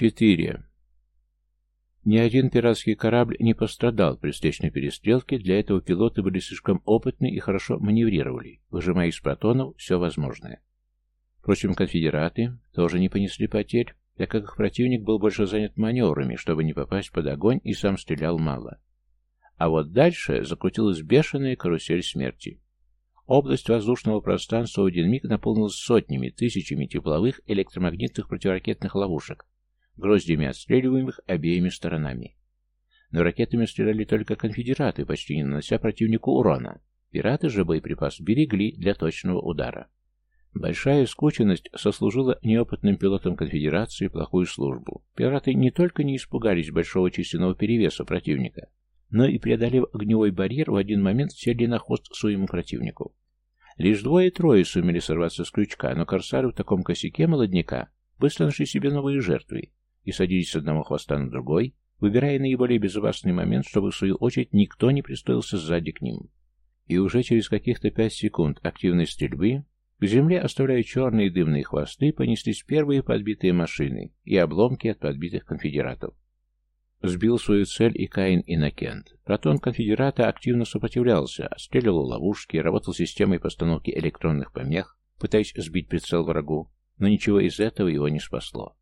4. Ни один пиратский корабль не пострадал при встречной перестрелке, для этого пилоты были слишком опытны и хорошо маневрировали, выжимая из протонов все возможное. Впрочем, конфедераты тоже не понесли потерь, так как их противник был больше занят маневрами, чтобы не попасть под огонь и сам стрелял мало. А вот дальше закрутилась бешеная карусель смерти. Область воздушного пространства в один миг наполнилась сотнями, тысячами тепловых электромагнитных противоракетных ловушек, гроздями отстреливаемых обеими сторонами. Но ракетами стреляли только конфедераты, почти не нанося противнику урона. Пираты же боеприпас берегли для точного удара. Большая скученность сослужила неопытным пилотам конфедерации плохую службу. Пираты не только не испугались большого численного перевеса противника, но и, преодолев огневой барьер, в один момент сели на хвост своему противнику. Лишь двое-трое сумели сорваться с крючка, но корсары в таком косяке молодняка быстро нашли себе новые жертвы, и садились с одного хвоста на другой, выбирая наиболее безопасный момент, чтобы в свою очередь никто не пристроился сзади к ним. И уже через каких-то пять секунд активной стрельбы к земле, оставляя черные дымные хвосты, понеслись первые подбитые машины и обломки от подбитых конфедератов. Сбил свою цель и Каин Иннокент. Протон конфедерата активно сопротивлялся, отстреливал ловушки, работал системой постановки электронных помех, пытаясь сбить прицел врагу, но ничего из этого его не спасло.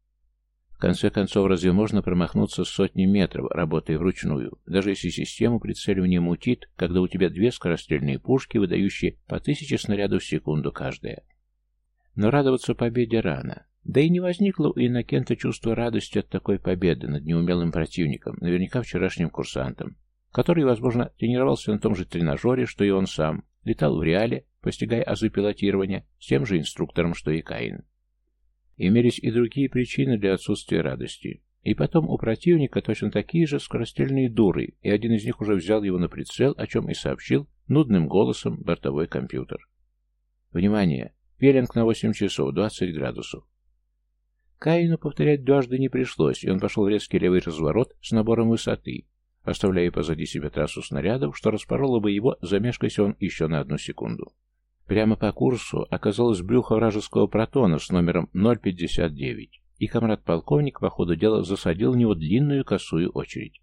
В конце концов, разве можно промахнуться с сотни метров, работая вручную, даже если систему прицеливания мутит, когда у тебя две скорострельные пушки, выдающие по тысяче снарядов в секунду каждая? Но радоваться победе рано. Да и не возникло у Иннокента чувства радости от такой победы над неумелым противником, наверняка вчерашним курсантом, который, возможно, тренировался на том же тренажере, что и он сам, летал в реале, постигая азы пилотирования, с тем же инструктором, что и Каин. Имелись и другие причины для отсутствия радости. И потом у противника точно такие же скорострельные дуры, и один из них уже взял его на прицел, о чем и сообщил нудным голосом бортовой компьютер. Внимание! Пелинг на 8 часов, 20 градусов. Каину повторять дважды не пришлось, и он пошел в резкий левый разворот с набором высоты, оставляя позади себя трассу снарядов, что распороло бы его, замешкаясь он еще на одну секунду. Прямо по курсу оказалось брюхо вражеского протона с номером 059, и комрад-полковник по ходу дела засадил в него длинную косую очередь.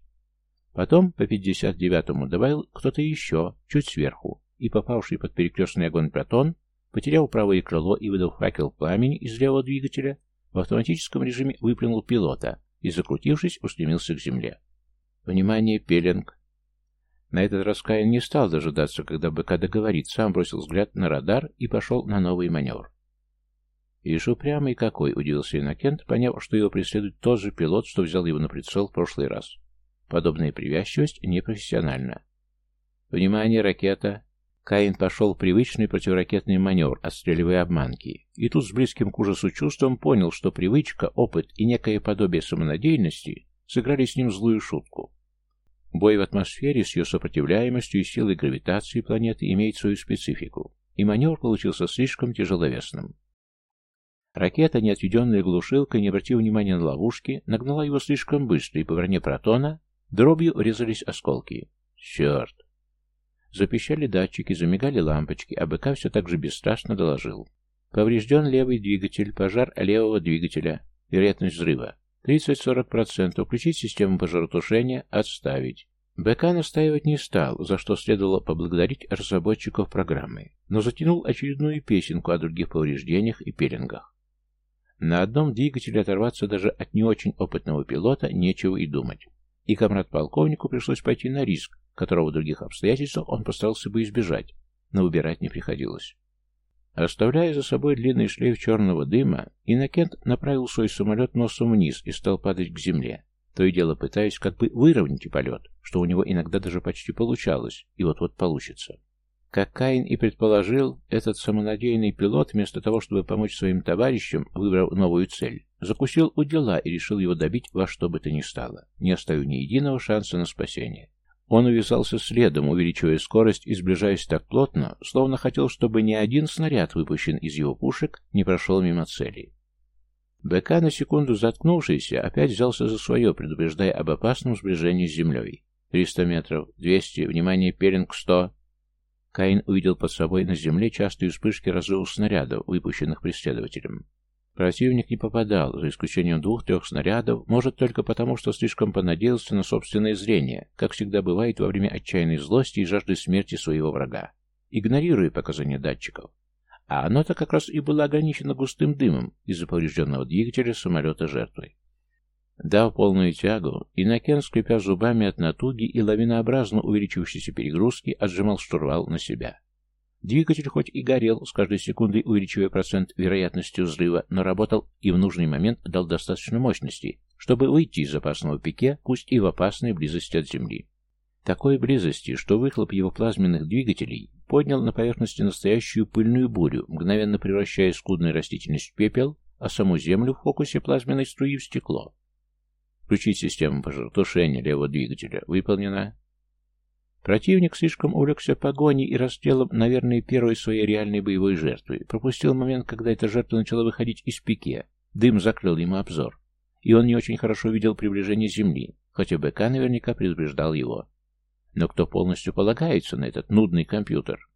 Потом по 59-му добавил кто-то еще, чуть сверху, и попавший под перекрестный огонь протон, потерял правое крыло и выдав факел пламени из левого двигателя, в автоматическом режиме выплюнул пилота и, закрутившись, устремился к земле. Внимание, пеленг, на этот раз Каин не стал дожидаться, когда БК договорит, сам бросил взгляд на радар и пошел на новый маневр. «Ишь упрямый какой!» — удивился Иннокент, поняв, что его преследует тот же пилот, что взял его на прицел в прошлый раз. Подобная привязчивость непрофессиональна. «Внимание, ракета!» Каин пошел в привычный противоракетный маневр, отстреливая обманки. И тут с близким к ужасу чувством понял, что привычка, опыт и некое подобие самонадеянности сыграли с ним злую шутку. Бой в атмосфере с ее сопротивляемостью и силой гравитации планеты имеет свою специфику, и маневр получился слишком тяжеловесным. Ракета, не отведенная глушилкой, не обратив внимания на ловушки, нагнала его слишком быстро, и по броне протона дробью врезались осколки. Черт! Запищали датчики, замигали лампочки, а БК все так же бесстрастно доложил. Поврежден левый двигатель, пожар левого двигателя, вероятность взрыва. 30-40%. Включить систему пожаротушения. Отставить. БК настаивать не стал, за что следовало поблагодарить разработчиков программы, но затянул очередную песенку о других повреждениях и пеленгах. На одном двигателе оторваться даже от не очень опытного пилота нечего и думать. И комрад-полковнику пришлось пойти на риск, которого в других обстоятельствах он постарался бы избежать, но выбирать не приходилось. Оставляя за собой длинный шлейф черного дыма, Иннокент направил свой самолет носом вниз и стал падать к земле, то и дело пытаясь как бы выровнять полет, что у него иногда даже почти получалось, и вот-вот получится. Как Каин и предположил, этот самонадеянный пилот, вместо того, чтобы помочь своим товарищам, выбрав новую цель, закусил у дела и решил его добить во что бы то ни стало, не оставив ни единого шанса на спасение. Он увязался следом, увеличивая скорость и сближаясь так плотно, словно хотел, чтобы ни один снаряд, выпущен из его пушек, не прошел мимо цели. БК, на секунду заткнувшийся, опять взялся за свое, предупреждая об опасном сближении с землей. «Триста метров, двести, внимание, пелинг сто!» Каин увидел под собой на земле частые вспышки разрывов снарядов, выпущенных преследователем. Противник не попадал, за исключением двух-трех снарядов, может только потому, что слишком понадеялся на собственное зрение, как всегда бывает во время отчаянной злости и жажды смерти своего врага, игнорируя показания датчиков. А оно-то как раз и было ограничено густым дымом из-за поврежденного двигателя самолета жертвы. Дав полную тягу, Инокен, скрипя зубами от натуги и лавинообразно увеличивающейся перегрузки, отжимал штурвал на себя. Двигатель хоть и горел, с каждой секундой увеличивая процент вероятности взрыва, но работал и в нужный момент дал достаточно мощности, чтобы выйти из опасного пике, пусть и в опасной близости от Земли. Такой близости, что выхлоп его плазменных двигателей поднял на поверхности настоящую пыльную бурю, мгновенно превращая скудную растительность в пепел, а саму Землю в фокусе плазменной струи в стекло. Включить систему пожаротушения левого двигателя. Выполнено. Противник слишком увлекся погоней и расстрелом, наверное, первой своей реальной боевой жертвы. Пропустил момент, когда эта жертва начала выходить из пике. Дым закрыл ему обзор. И он не очень хорошо видел приближение Земли, хотя БК наверняка предупреждал его. Но кто полностью полагается на этот нудный компьютер?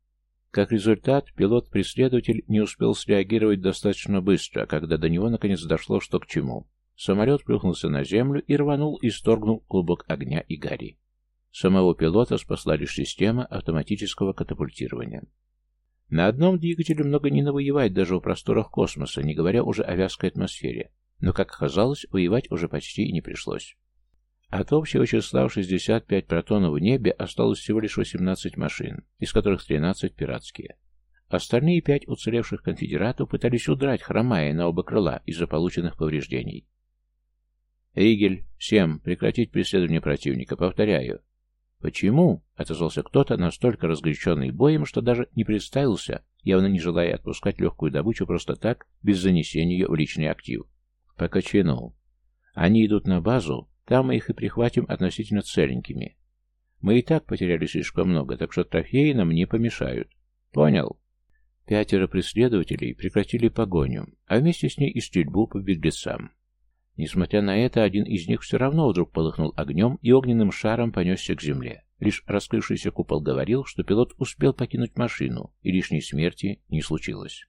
Как результат, пилот-преследователь не успел среагировать достаточно быстро, когда до него наконец дошло, что к чему. Самолет плюхнулся на землю и рванул, исторгнул клубок огня и гари. Самого пилота спасла лишь система автоматического катапультирования. На одном двигателе много не навоевать даже в просторах космоса, не говоря уже о вязкой атмосфере. Но, как оказалось, воевать уже почти и не пришлось. От общего числа в 65 протонов в небе осталось всего лишь 18 машин, из которых 13 пиратские. Остальные пять уцелевших конфедератов пытались удрать, хромая на оба крыла из-за полученных повреждений. «Ригель, всем прекратить преследование противника, повторяю». «Почему?» — отозвался кто-то, настолько разгоряченный боем, что даже не представился, явно не желая отпускать легкую добычу просто так, без занесения ее в личный актив. Покачинул. «Они идут на базу, там мы их и прихватим относительно целенькими. Мы и так потеряли слишком много, так что трофеи нам не помешают». «Понял». Пятеро преследователей прекратили погоню, а вместе с ней и стрельбу по беглецам. Несмотря на это, один из них все равно вдруг полыхнул огнем и огненным шаром понесся к земле. Лишь раскрывшийся купол говорил, что пилот успел покинуть машину, и лишней смерти не случилось.